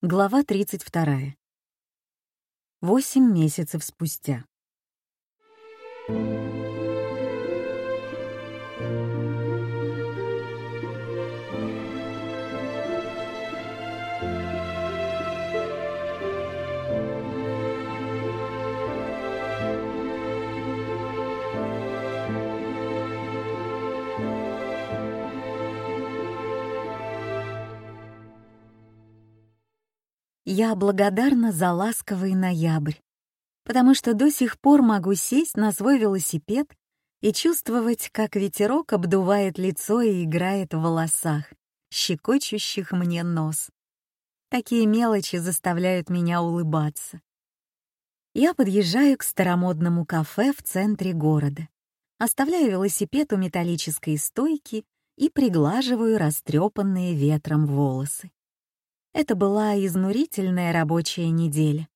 Глава 32. Восемь месяцев спустя. Я благодарна за ласковый ноябрь, потому что до сих пор могу сесть на свой велосипед и чувствовать, как ветерок обдувает лицо и играет в волосах, щекочущих мне нос. Такие мелочи заставляют меня улыбаться. Я подъезжаю к старомодному кафе в центре города, оставляю велосипед у металлической стойки и приглаживаю растрепанные ветром волосы. Это была изнурительная рабочая неделя,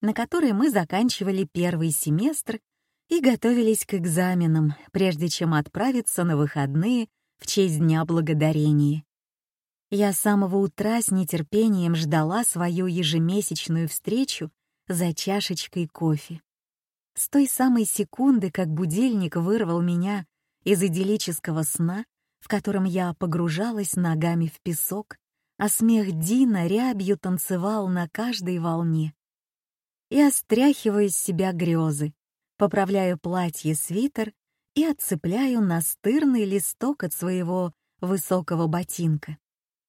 на которой мы заканчивали первый семестр и готовились к экзаменам, прежде чем отправиться на выходные в честь Дня Благодарения. Я с самого утра с нетерпением ждала свою ежемесячную встречу за чашечкой кофе. С той самой секунды, как будильник вырвал меня из идиллического сна, в котором я погружалась ногами в песок, а смех Дина рябью танцевал на каждой волне. Я стряхиваю из себя грезы, поправляю платье-свитер и отцепляю настырный листок от своего высокого ботинка.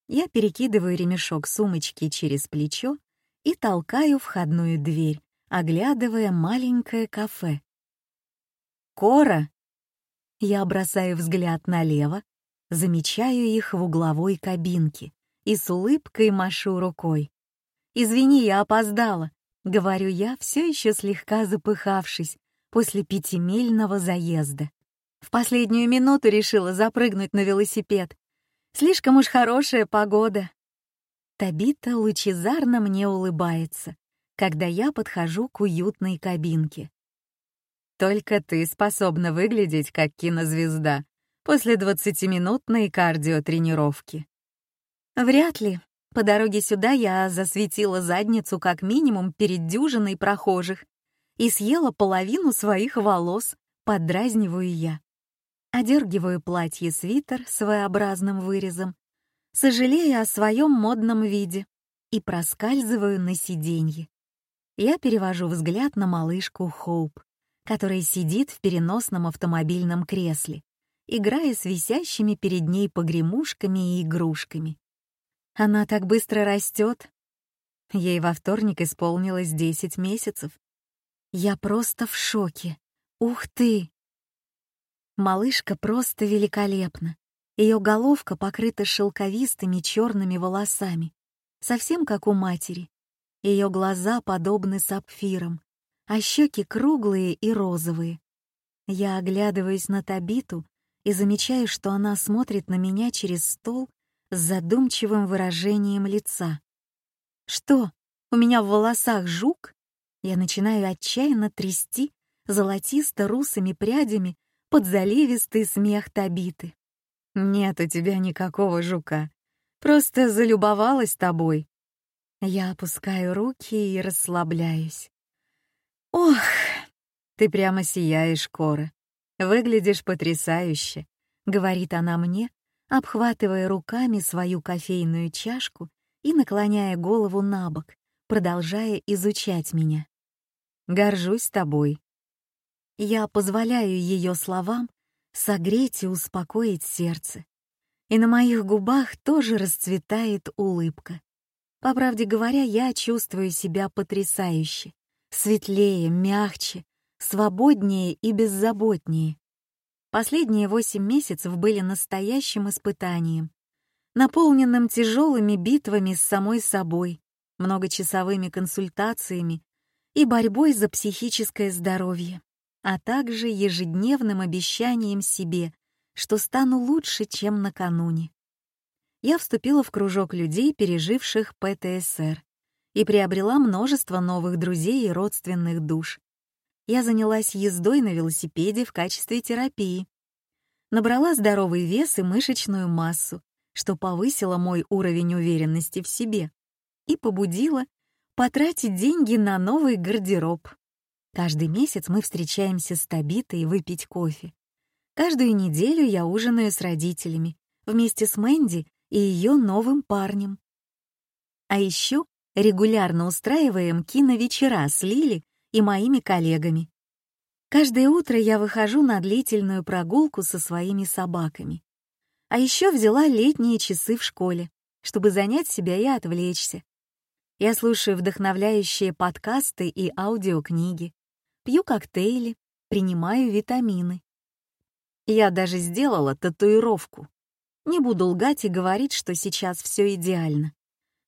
Я перекидываю ремешок сумочки через плечо и толкаю входную дверь, оглядывая маленькое кафе. «Кора!» Я бросаю взгляд налево, замечаю их в угловой кабинке и с улыбкой машу рукой. «Извини, я опоздала», — говорю я, все еще слегка запыхавшись после пятимильного заезда. В последнюю минуту решила запрыгнуть на велосипед. Слишком уж хорошая погода. Табита лучезарно мне улыбается, когда я подхожу к уютной кабинке. Только ты способна выглядеть как кинозвезда после двадцатиминутной кардиотренировки. Вряд ли. По дороге сюда я засветила задницу как минимум перед дюжиной прохожих и съела половину своих волос, поддразниваю я. Одергиваю платье-свитер своеобразным вырезом, сожалея о своем модном виде, и проскальзываю на сиденье. Я перевожу взгляд на малышку Хоуп, которая сидит в переносном автомобильном кресле, играя с висящими перед ней погремушками и игрушками. Она так быстро растет. Ей во вторник исполнилось 10 месяцев. Я просто в шоке. Ух ты! Малышка просто великолепна. Ее головка покрыта шелковистыми черными волосами, совсем как у матери. Ее глаза подобны сапфирам, а щеки круглые и розовые. Я оглядываюсь на Табиту и замечаю, что она смотрит на меня через стол с задумчивым выражением лица. «Что, у меня в волосах жук?» Я начинаю отчаянно трясти золотисто-русыми прядями под заливистый смех Табиты. «Нет у тебя никакого жука. Просто залюбовалась тобой». Я опускаю руки и расслабляюсь. «Ох, ты прямо сияешь, Кора. Выглядишь потрясающе», — говорит она мне, обхватывая руками свою кофейную чашку и наклоняя голову на бок, продолжая изучать меня. «Горжусь тобой». Я позволяю ее словам согреть и успокоить сердце. И на моих губах тоже расцветает улыбка. По правде говоря, я чувствую себя потрясающе, светлее, мягче, свободнее и беззаботнее. Последние восемь месяцев были настоящим испытанием, наполненным тяжелыми битвами с самой собой, многочасовыми консультациями и борьбой за психическое здоровье, а также ежедневным обещанием себе, что стану лучше, чем накануне. Я вступила в кружок людей, переживших ПТСР, и приобрела множество новых друзей и родственных душ, я занялась ездой на велосипеде в качестве терапии. Набрала здоровый вес и мышечную массу, что повысило мой уровень уверенности в себе. и побудила потратить деньги на новый гардероб. Каждый месяц мы встречаемся с Табитой выпить кофе. Каждую неделю я ужинаю с родителями, вместе с Мэнди и ее новым парнем. А еще регулярно устраиваем киновечера с Лили и моими коллегами. Каждое утро я выхожу на длительную прогулку со своими собаками. А еще взяла летние часы в школе, чтобы занять себя и отвлечься. Я слушаю вдохновляющие подкасты и аудиокниги, пью коктейли, принимаю витамины. Я даже сделала татуировку. Не буду лгать и говорить, что сейчас все идеально.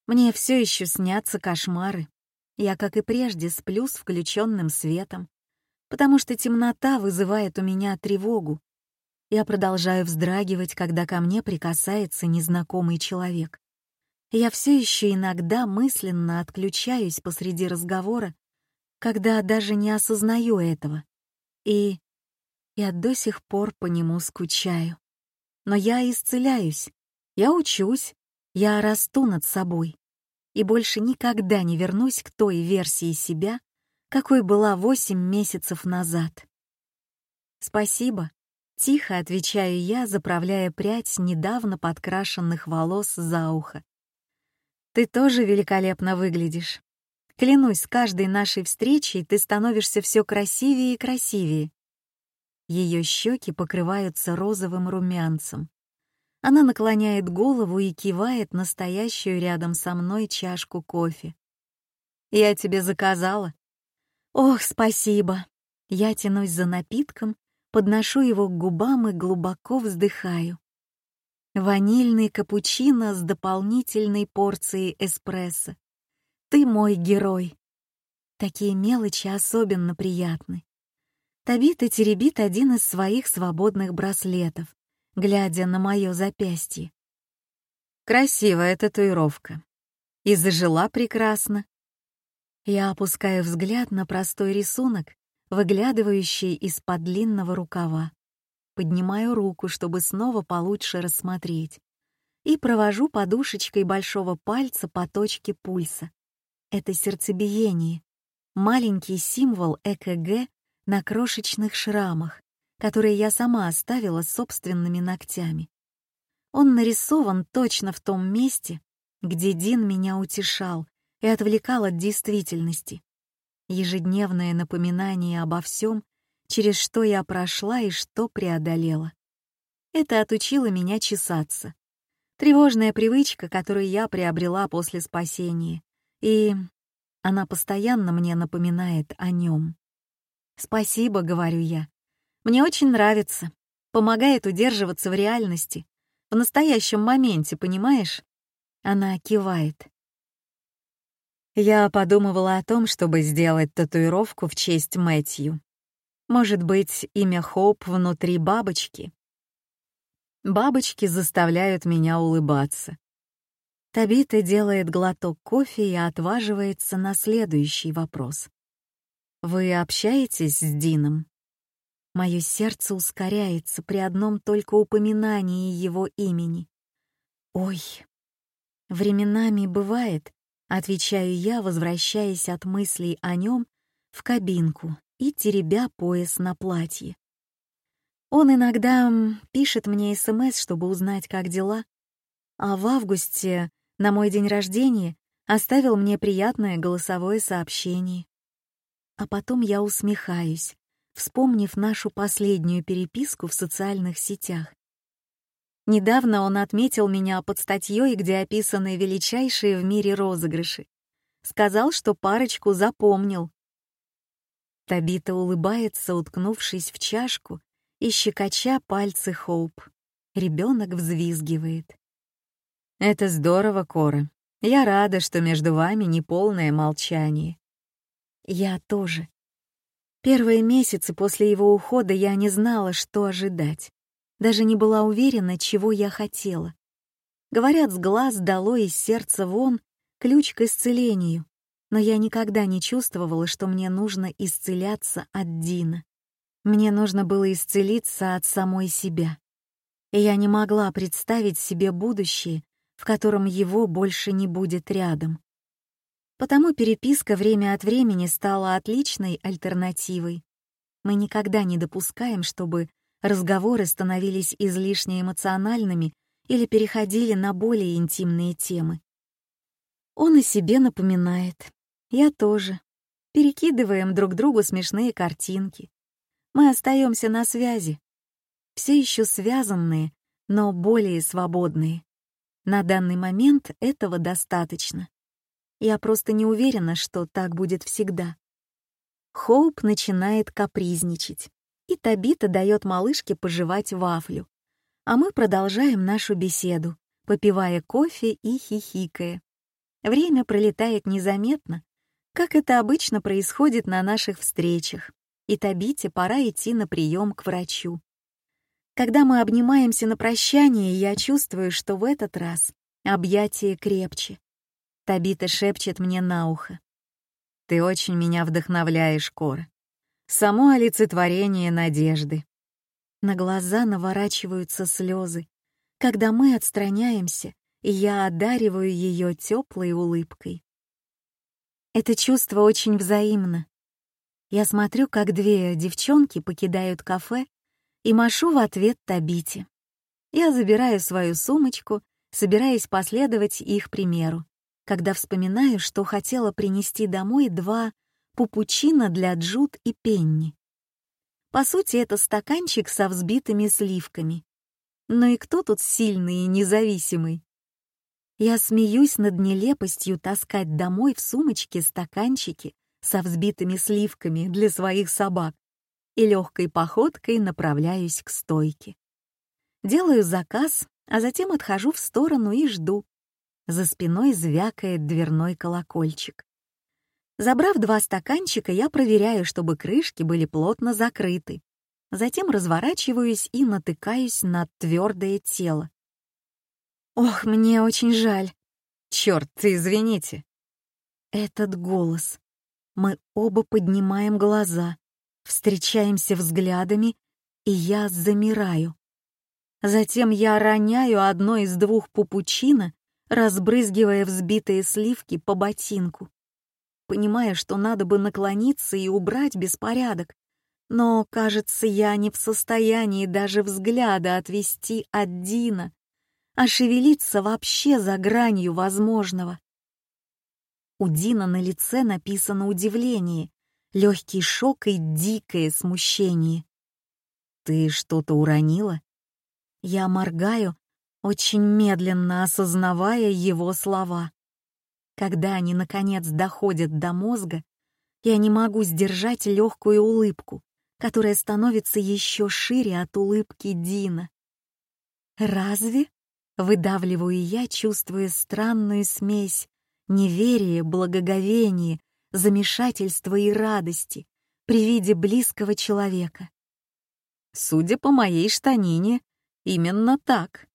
Мне все еще снятся кошмары. Я, как и прежде, сплю с включенным светом, потому что темнота вызывает у меня тревогу. Я продолжаю вздрагивать, когда ко мне прикасается незнакомый человек. Я все еще иногда мысленно отключаюсь посреди разговора, когда даже не осознаю этого. И я до сих пор по нему скучаю. Но я исцеляюсь, я учусь, я расту над собой и больше никогда не вернусь к той версии себя, какой была восемь месяцев назад. «Спасибо», — тихо отвечаю я, заправляя прядь недавно подкрашенных волос за ухо. «Ты тоже великолепно выглядишь. Клянусь, с каждой нашей встречей ты становишься все красивее и красивее». Ее щеки покрываются розовым румянцем. Она наклоняет голову и кивает настоящую рядом со мной чашку кофе. «Я тебе заказала», Ох, спасибо. Я тянусь за напитком, подношу его к губам и глубоко вздыхаю. Ванильный капучино с дополнительной порцией эспрессо. Ты мой герой. Такие мелочи особенно приятны. Табита теребит один из своих свободных браслетов, глядя на мое запястье. Красивая татуировка. И зажила прекрасно. Я опускаю взгляд на простой рисунок, выглядывающий из-под длинного рукава. Поднимаю руку, чтобы снова получше рассмотреть, и провожу подушечкой большого пальца по точке пульса. Это сердцебиение, маленький символ ЭКГ на крошечных шрамах, которые я сама оставила собственными ногтями. Он нарисован точно в том месте, где Дин меня утешал, и отвлекал от действительности. Ежедневное напоминание обо всем, через что я прошла и что преодолела. Это отучило меня чесаться. Тревожная привычка, которую я приобрела после спасения, и она постоянно мне напоминает о нем. «Спасибо», — говорю я. «Мне очень нравится. Помогает удерживаться в реальности. В настоящем моменте, понимаешь?» Она кивает. Я подумывала о том, чтобы сделать татуировку в честь Мэтью. Может быть, имя Хоуп внутри бабочки? Бабочки заставляют меня улыбаться. Табита делает глоток кофе и отваживается на следующий вопрос. «Вы общаетесь с Дином?» Мое сердце ускоряется при одном только упоминании его имени. Ой, временами бывает, Отвечаю я, возвращаясь от мыслей о нем в кабинку и теребя пояс на платье. Он иногда пишет мне СМС, чтобы узнать, как дела, а в августе, на мой день рождения, оставил мне приятное голосовое сообщение. А потом я усмехаюсь, вспомнив нашу последнюю переписку в социальных сетях. Недавно он отметил меня под статьей, где описаны величайшие в мире розыгрыши. Сказал, что парочку запомнил. Табита улыбается, уткнувшись в чашку и щекоча пальцы Хоуп. Ребенок взвизгивает. «Это здорово, Кора. Я рада, что между вами неполное молчание». «Я тоже. Первые месяцы после его ухода я не знала, что ожидать даже не была уверена, чего я хотела. Говорят, с глаз дало из сердца вон ключ к исцелению, но я никогда не чувствовала, что мне нужно исцеляться от Дина. Мне нужно было исцелиться от самой себя. И я не могла представить себе будущее, в котором его больше не будет рядом. Потому переписка время от времени стала отличной альтернативой. Мы никогда не допускаем, чтобы разговоры становились излишне эмоциональными или переходили на более интимные темы. Он о себе напоминает. Я тоже. Перекидываем друг другу смешные картинки. Мы остаемся на связи. Все еще связанные, но более свободные. На данный момент этого достаточно. Я просто не уверена, что так будет всегда. Хоуп начинает капризничать, и Табита дает малышке пожевать вафлю. А мы продолжаем нашу беседу, попивая кофе и хихикая. Время пролетает незаметно, как это обычно происходит на наших встречах, и Табите пора идти на прием к врачу. Когда мы обнимаемся на прощание, я чувствую, что в этот раз объятие крепче. Табита шепчет мне на ухо. «Ты очень меня вдохновляешь, Кора. Само олицетворение надежды». На глаза наворачиваются слезы, когда мы отстраняемся, и я одариваю ее теплой улыбкой. Это чувство очень взаимно. Я смотрю, как две девчонки покидают кафе и машу в ответ Табите. Я забираю свою сумочку, собираясь последовать их примеру когда вспоминаю, что хотела принести домой два пупучина для Джуд и Пенни. По сути, это стаканчик со взбитыми сливками. Но и кто тут сильный и независимый? Я смеюсь над нелепостью таскать домой в сумочке стаканчики со взбитыми сливками для своих собак и легкой походкой направляюсь к стойке. Делаю заказ, а затем отхожу в сторону и жду, за спиной звякает дверной колокольчик. Забрав два стаканчика, я проверяю, чтобы крышки были плотно закрыты. Затем разворачиваюсь и натыкаюсь на твердое тело. «Ох, мне очень жаль!» «Черт, извините!» Этот голос. Мы оба поднимаем глаза, встречаемся взглядами, и я замираю. Затем я роняю одно из двух пупучина разбрызгивая взбитые сливки по ботинку. Понимая, что надо бы наклониться и убрать беспорядок, но, кажется, я не в состоянии даже взгляда отвести от Дина, а шевелиться вообще за гранью возможного. У Дина на лице написано удивление, легкий шок и дикое смущение. «Ты что-то уронила?» Я моргаю, очень медленно осознавая его слова. Когда они, наконец, доходят до мозга, я не могу сдержать легкую улыбку, которая становится еще шире от улыбки Дина. «Разве?» — выдавливаю я, чувствуя странную смесь неверия, благоговения, замешательства и радости при виде близкого человека. Судя по моей штанине, именно так.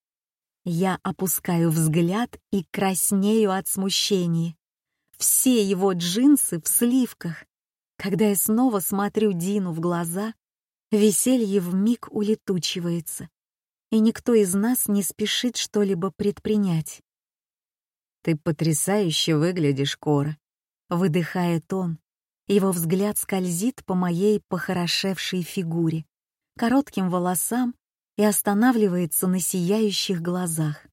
Я опускаю взгляд и краснею от смущения. Все его джинсы в сливках. Когда я снова смотрю Дину в глаза, веселье вмиг улетучивается, и никто из нас не спешит что-либо предпринять. «Ты потрясающе выглядишь, Кора», — выдыхает он. Его взгляд скользит по моей похорошевшей фигуре, коротким волосам и останавливается на сияющих глазах.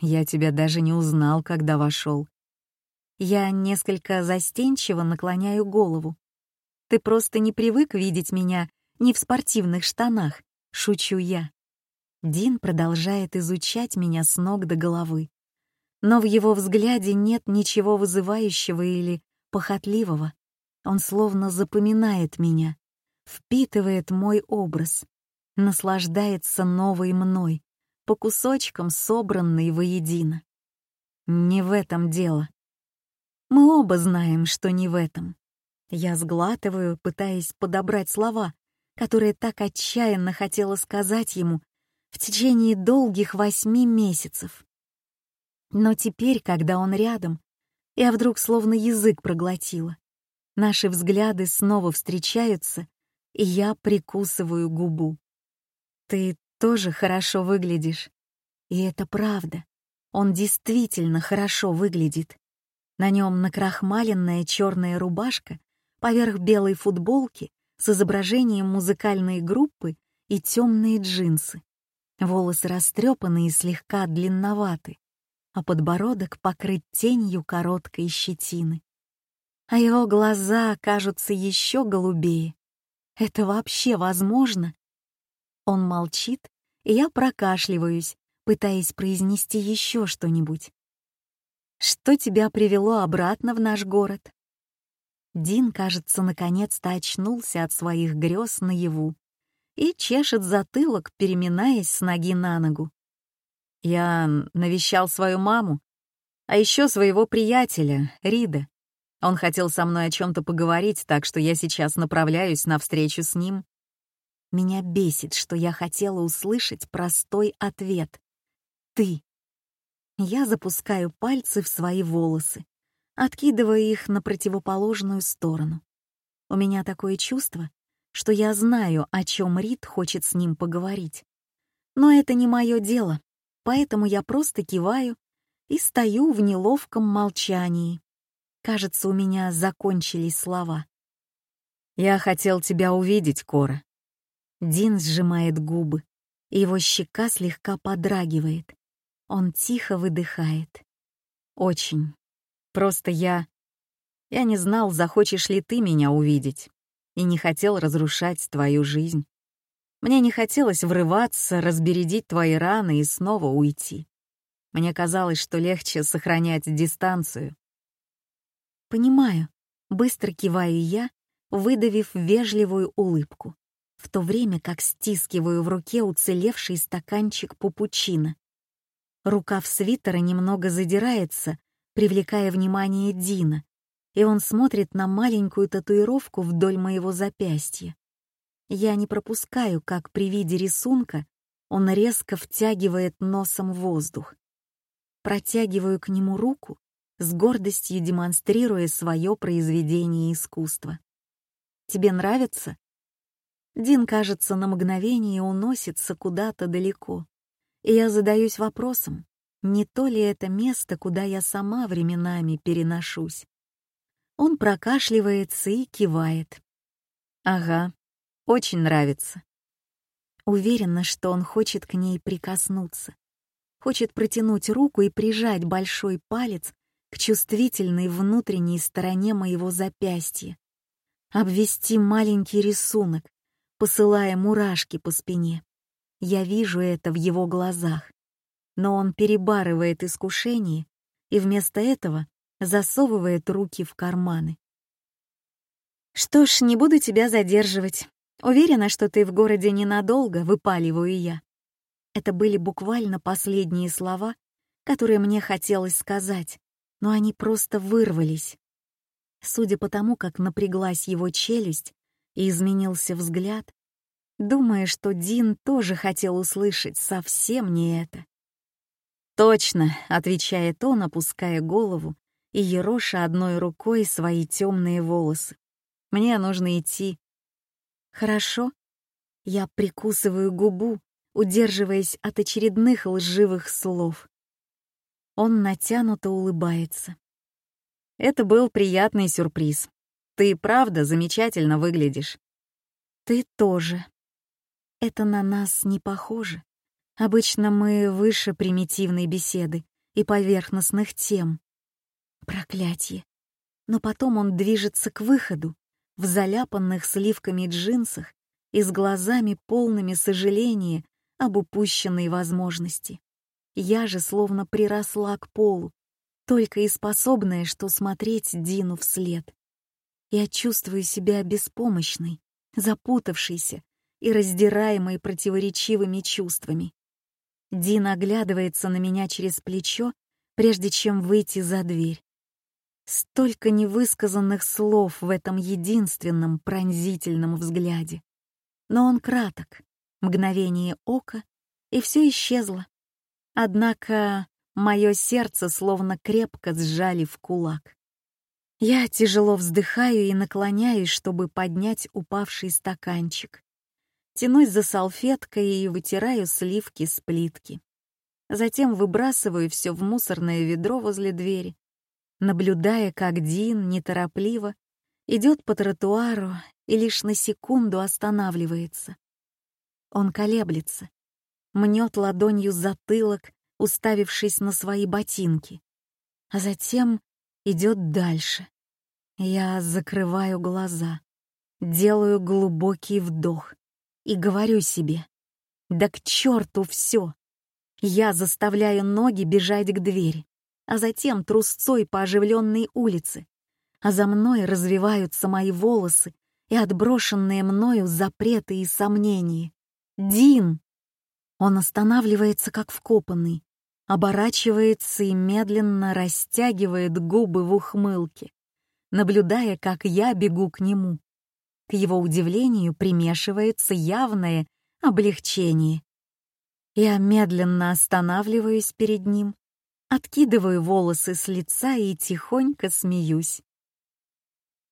«Я тебя даже не узнал, когда вошел. Я несколько застенчиво наклоняю голову. Ты просто не привык видеть меня не в спортивных штанах, шучу я. Дин продолжает изучать меня с ног до головы. Но в его взгляде нет ничего вызывающего или похотливого. Он словно запоминает меня, впитывает мой образ наслаждается новой мной, по кусочкам собранной воедино. Не в этом дело. Мы оба знаем, что не в этом. Я сглатываю, пытаясь подобрать слова, которые так отчаянно хотела сказать ему в течение долгих восьми месяцев. Но теперь, когда он рядом, я вдруг словно язык проглотила. Наши взгляды снова встречаются, и я прикусываю губу. Ты тоже хорошо выглядишь. И это правда. Он действительно хорошо выглядит. На нем накрахмаленная черная рубашка поверх белой футболки с изображением музыкальной группы и темные джинсы. Волосы растрепаны и слегка длинноваты, а подбородок покрыт тенью короткой щетины. А его глаза кажутся еще голубее. Это вообще возможно? Он молчит, и я прокашливаюсь, пытаясь произнести еще что-нибудь. Что тебя привело обратно в наш город? Дин, кажется, наконец-то очнулся от своих грез наяву и чешет затылок, переминаясь с ноги на ногу. Я навещал свою маму, а еще своего приятеля, Рида. Он хотел со мной о чем-то поговорить, так что я сейчас направляюсь на встречу с ним. Меня бесит, что я хотела услышать простой ответ. «Ты». Я запускаю пальцы в свои волосы, откидывая их на противоположную сторону. У меня такое чувство, что я знаю, о чем Рид хочет с ним поговорить. Но это не мое дело, поэтому я просто киваю и стою в неловком молчании. Кажется, у меня закончились слова. «Я хотел тебя увидеть, Кора». Дин сжимает губы, его щека слегка подрагивает. Он тихо выдыхает. «Очень. Просто я... Я не знал, захочешь ли ты меня увидеть, и не хотел разрушать твою жизнь. Мне не хотелось врываться, разбередить твои раны и снова уйти. Мне казалось, что легче сохранять дистанцию. Понимаю, быстро киваю я, выдавив вежливую улыбку, в то время как стискиваю в руке уцелевший стаканчик пупучина. Рукав свитера немного задирается, привлекая внимание Дина, и он смотрит на маленькую татуировку вдоль моего запястья. Я не пропускаю, как при виде рисунка он резко втягивает носом воздух. Протягиваю к нему руку, с гордостью демонстрируя свое произведение искусства. «Тебе нравится?» Дин, кажется, на мгновение уносится куда-то далеко, и я задаюсь вопросом, не то ли это место, куда я сама временами переношусь. Он прокашливается и кивает. Ага, очень нравится. Уверена, что он хочет к ней прикоснуться. Хочет протянуть руку и прижать большой палец к чувствительной внутренней стороне моего запястья. Обвести маленький рисунок, посылая мурашки по спине. Я вижу это в его глазах но он перебарывает искушение и вместо этого засовывает руки в карманы. «Что ж, не буду тебя задерживать. Уверена, что ты в городе ненадолго, выпаливаю я». Это были буквально последние слова, которые мне хотелось сказать, но они просто вырвались. Судя по тому, как напряглась его челюсть и изменился взгляд, думая, что Дин тоже хотел услышать совсем не это. «Точно», — отвечает он, опуская голову и ероша одной рукой свои темные волосы. «Мне нужно идти». «Хорошо». Я прикусываю губу, удерживаясь от очередных лживых слов. Он натянуто улыбается. «Это был приятный сюрприз. Ты правда замечательно выглядишь». «Ты тоже. Это на нас не похоже». Обычно мы выше примитивной беседы и поверхностных тем. Проклятье. Но потом он движется к выходу, в заляпанных сливками джинсах и с глазами полными сожаления об упущенной возможности. Я же словно приросла к полу, только и способная, что смотреть Дину вслед. Я чувствую себя беспомощной, запутавшейся и раздираемой противоречивыми чувствами. Дин оглядывается на меня через плечо, прежде чем выйти за дверь. Столько невысказанных слов в этом единственном пронзительном взгляде. Но он краток, мгновение ока, и все исчезло. Однако мое сердце словно крепко сжали в кулак. Я тяжело вздыхаю и наклоняюсь, чтобы поднять упавший стаканчик. Тянусь за салфеткой и вытираю сливки с плитки. Затем выбрасываю все в мусорное ведро возле двери. наблюдая, как Дин неторопливо идет по тротуару и лишь на секунду останавливается. Он колеблется, мнет ладонью затылок, уставившись на свои ботинки, а затем идет дальше. Я закрываю глаза, делаю глубокий вдох и говорю себе, да к черту все. Я заставляю ноги бежать к двери, а затем трусцой по оживленной улице, а за мной развиваются мои волосы и отброшенные мною запреты и сомнения. Дин! Он останавливается как вкопанный, оборачивается и медленно растягивает губы в ухмылке, наблюдая, как я бегу к нему. К его удивлению примешивается явное облегчение. Я медленно останавливаюсь перед ним, откидываю волосы с лица и тихонько смеюсь.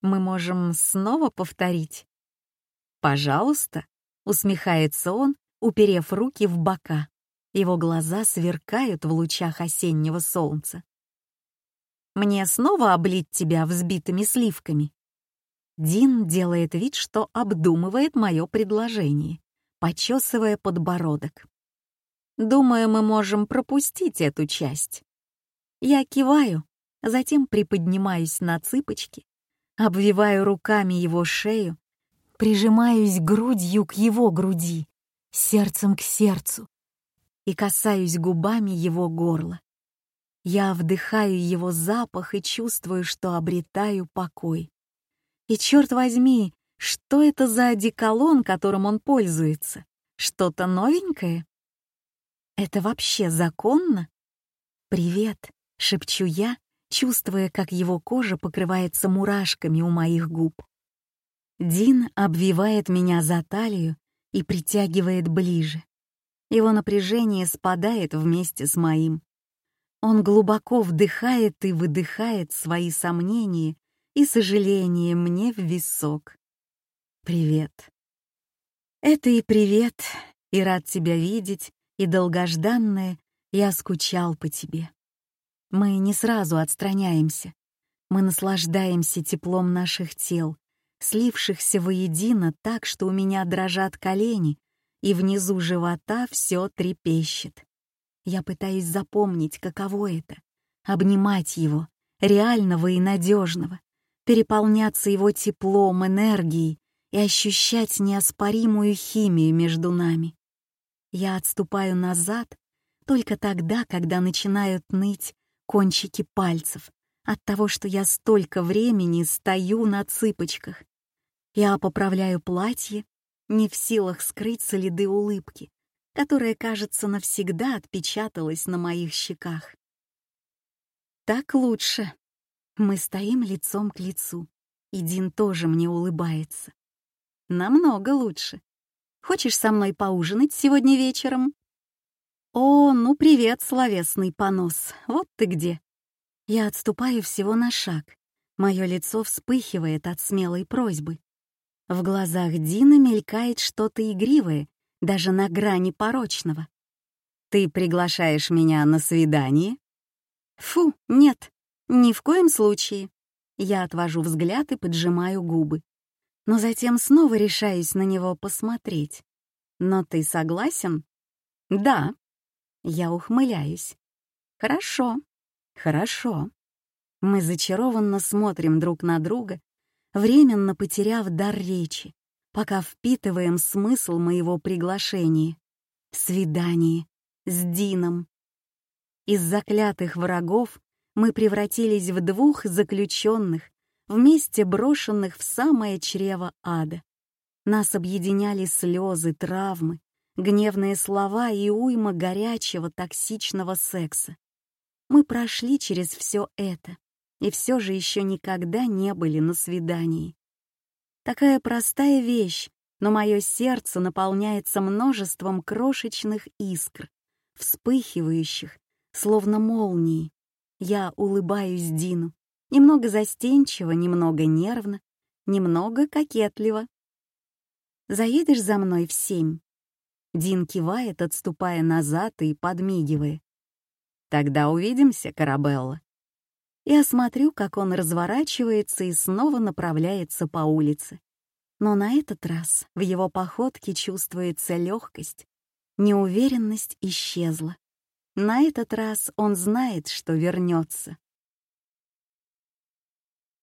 Мы можем снова повторить? Пожалуйста. Усмехается он, уперев руки в бока. Его глаза сверкают в лучах осеннего солнца. «Мне снова облить тебя взбитыми сливками?» Дин делает вид, что обдумывает мое предложение, почесывая подбородок. «Думаю, мы можем пропустить эту часть». Я киваю, затем приподнимаюсь на цыпочки, обвиваю руками его шею прижимаюсь грудью к его груди, сердцем к сердцу и касаюсь губами его горла. Я вдыхаю его запах и чувствую, что обретаю покой. И черт возьми, что это за одеколон, которым он пользуется? Что-то новенькое? Это вообще законно? «Привет», — шепчу я, чувствуя, как его кожа покрывается мурашками у моих губ. Дин обвивает меня за талию и притягивает ближе. Его напряжение спадает вместе с моим. Он глубоко вдыхает и выдыхает свои сомнения и сожаления мне в висок. «Привет». «Это и привет, и рад тебя видеть, и долгожданное, я скучал по тебе». Мы не сразу отстраняемся. Мы наслаждаемся теплом наших тел, слившихся воедино так, что у меня дрожат колени, и внизу живота все трепещет. Я пытаюсь запомнить, каково это — обнимать его, реального и надежного, переполняться его теплом, энергией и ощущать неоспоримую химию между нами. Я отступаю назад только тогда, когда начинают ныть кончики пальцев от того, что я столько времени стою на цыпочках, я поправляю платье, не в силах скрыть следы улыбки, которая, кажется, навсегда отпечаталась на моих щеках. Так лучше. Мы стоим лицом к лицу, и Дин тоже мне улыбается. Намного лучше. Хочешь со мной поужинать сегодня вечером? О, ну привет, словесный понос, вот ты где. Я отступаю всего на шаг. Мое лицо вспыхивает от смелой просьбы. В глазах Дины мелькает что-то игривое, даже на грани порочного. «Ты приглашаешь меня на свидание?» «Фу, нет, ни в коем случае». Я отвожу взгляд и поджимаю губы. Но затем снова решаюсь на него посмотреть. «Но ты согласен?» «Да». Я ухмыляюсь. «Хорошо, хорошо». Мы зачарованно смотрим друг на друга, временно потеряв дар речи, пока впитываем смысл моего приглашения. Свидание с Дином. Из заклятых врагов мы превратились в двух заключенных, вместе брошенных в самое чрево ада. Нас объединяли слезы, травмы, гневные слова и уйма горячего токсичного секса. Мы прошли через все это, и все же еще никогда не были на свидании. Такая простая вещь, но мое сердце наполняется множеством крошечных искр, вспыхивающих, словно молнии. Я улыбаюсь Дину, немного застенчиво, немного нервно, немного кокетливо. «Заедешь за мной в семь?» Дин кивает, отступая назад и подмигивая. «Тогда увидимся, Карабелла». И осмотрю, как он разворачивается и снова направляется по улице. Но на этот раз в его походке чувствуется легкость, неуверенность исчезла. На этот раз он знает, что вернется.